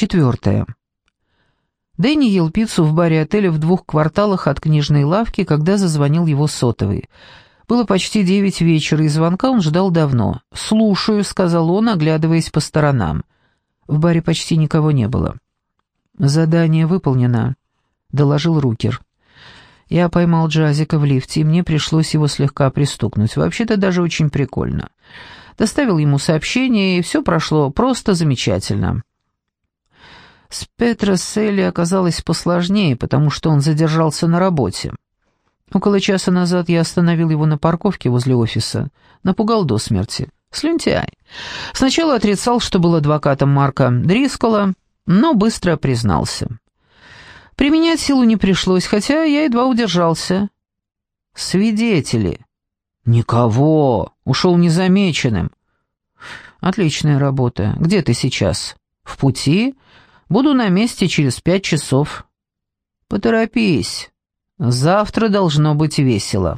Четвертое. Дэнни ел пиццу в баре отеля в двух кварталах от книжной лавки, когда зазвонил его сотовый. Было почти девять вечера, и звонка он ждал давно. «Слушаю», — сказал он, оглядываясь по сторонам. В баре почти никого не было. «Задание выполнено», — доложил Рукер. Я поймал Джазика в лифте, и мне пришлось его слегка пристукнуть. Вообще-то даже очень прикольно. Доставил ему сообщение, и все прошло просто замечательно. С Петро Селли оказалось посложнее, потому что он задержался на работе. Около часа назад я остановил его на парковке возле офиса. Напугал до смерти. Слюнтяй. Сначала отрицал, что был адвокатом Марка Дрискола, но быстро признался. Применять силу не пришлось, хотя я едва удержался. Свидетели. Никого. Ушел незамеченным. Отличная работа. Где ты сейчас? В пути? Буду на месте через пять часов. Поторопись. Завтра должно быть весело.